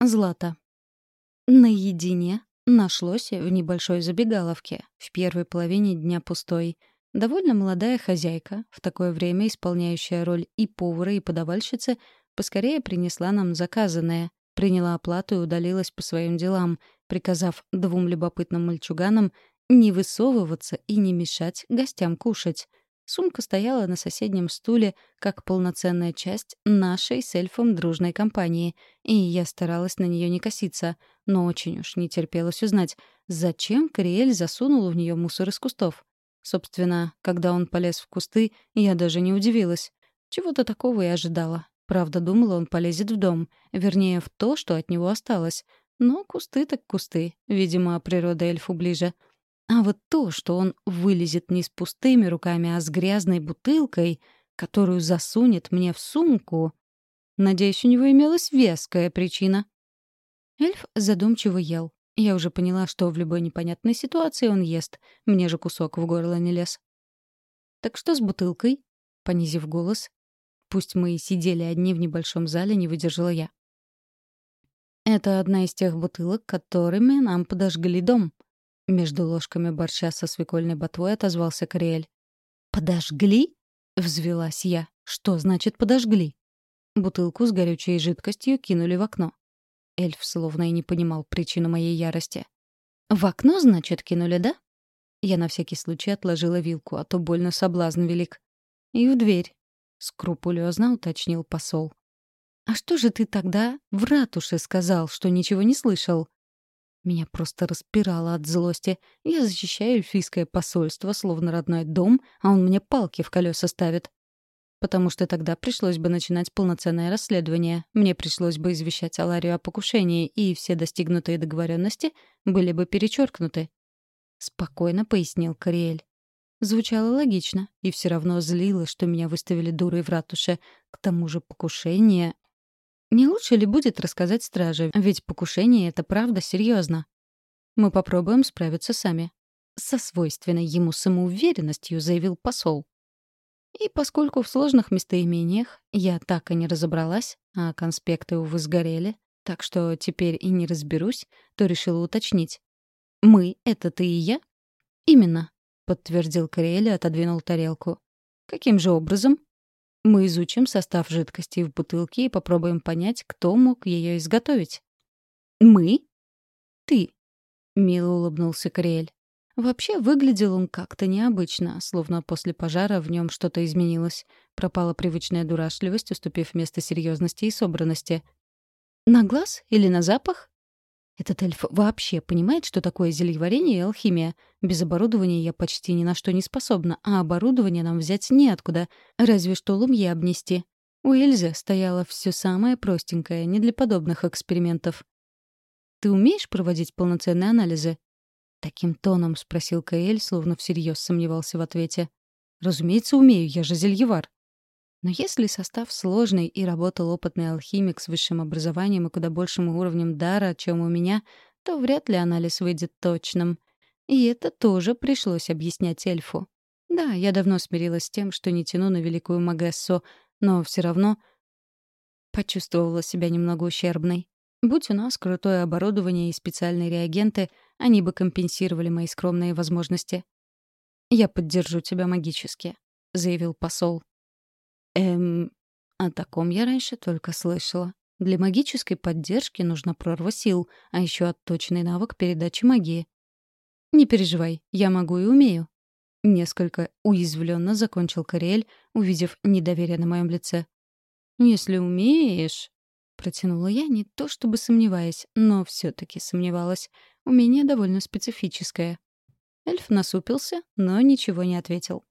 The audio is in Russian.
Злата. Наедине нашлось в небольшой забегаловке, в первой половине дня пустой. Довольно молодая хозяйка, в такое время исполняющая роль и повара, и подавальщицы, поскорее принесла нам заказанное, приняла оплату и удалилась по своим делам, приказав двум любопытным мальчуганам не высовываться и не мешать гостям кушать. Сумка стояла на соседнем стуле, как полноценная часть нашей с эльфом дружной компании, и я старалась на нее не коситься, но очень уж не терпелось узнать, зачем Кориэль засунул в нее мусор из кустов. Собственно, когда он полез в кусты, я даже не удивилась. Чего-то такого и ожидала. Правда, думала, он полезет в дом, вернее, в то, что от него осталось. Но кусты так кусты, видимо, природа эльфу ближе — а вот то, что он вылезет не с пустыми руками, а с грязной бутылкой, которую засунет мне в сумку... Надеюсь, у него имелась веская причина. Эльф задумчиво ел. Я уже поняла, что в любой непонятной ситуации он ест. Мне же кусок в горло не лез. «Так что с бутылкой?» — понизив голос. Пусть мы и сидели одни в небольшом зале, не выдержала я. «Это одна из тех бутылок, которыми нам подожгли дом», между ложками борща со свекольной ботвой отозвался Кориэль. «Подожгли?» — взвелась я. «Что значит «подожгли»?» Бутылку с горючей жидкостью кинули в окно. Эльф словно и не понимал причину моей ярости. «В окно, значит, кинули, да?» Я на всякий случай отложила вилку, а то больно соблазн велик. «И в дверь», — скрупулезно уточнил посол. «А что же ты тогда в ратуше сказал, что ничего не слышал?» Меня просто распирало от злости. Я защищаю эльфийское посольство, словно родной дом, а он мне палки в колеса ставит. Потому что тогда пришлось бы начинать полноценное расследование. Мне пришлось бы извещать Аларию о покушении, и все достигнутые договоренности были бы перечеркнуты. Спокойно пояснил Кориэль. Звучало логично, и все равно злило, что меня выставили дурой в ратуше. К тому же покушение не лучше ли будет рассказать страже, ведь покушение — это правда серьезно. Мы попробуем справиться сами. Со свойственной ему самоуверенностью заявил посол. И поскольку в сложных местоимениях я так и не разобралась, а конспекты, увы, сгорели, так что теперь и не разберусь, то решила уточнить. «Мы — это ты и я?» «Именно», — подтвердил Кориэль и отодвинул тарелку. «Каким же образом?» Мы изучим состав жидкости в бутылке и попробуем понять, кто мог ее изготовить. «Мы?» «Ты», — мило улыбнулся Кориэль. Вообще выглядел он как-то необычно, словно после пожара в нем что-то изменилось. Пропала привычная дурашливость, уступив место серьезности и собранности. «На глаз или на запах?» Этот эльф вообще понимает, что такое зельеварение и алхимия. Без оборудования я почти ни на что не способна, а оборудование нам взять неоткуда, разве что лумье обнести. У Эльзы стояло все самое простенькое, не для подобных экспериментов. «Ты умеешь проводить полноценные анализы?» Таким тоном спросил Каэль, словно всерьез сомневался в ответе. «Разумеется, умею, я же зельевар». Но если состав сложный и работал опытный алхимик с высшим образованием и куда большим уровнем дара, чем у меня, то вряд ли анализ выйдет точным. И это тоже пришлось объяснять эльфу. Да, я давно смирилась с тем, что не тяну на великую Магессу, но все равно почувствовала себя немного ущербной. Будь у нас крутое оборудование и специальные реагенты, они бы компенсировали мои скромные возможности. «Я поддержу тебя магически», — заявил посол. Эм, о таком я раньше только слышала. Для магической поддержки нужна прорва сил, а еще отточенный навык передачи магии. «Не переживай, я могу и умею». Несколько уязвленно закончил Кориэль, увидев недоверие на моем лице. «Если умеешь...» — протянула я, не то чтобы сомневаясь, но все таки сомневалась. Умение довольно специфическое. Эльф насупился, но ничего не ответил.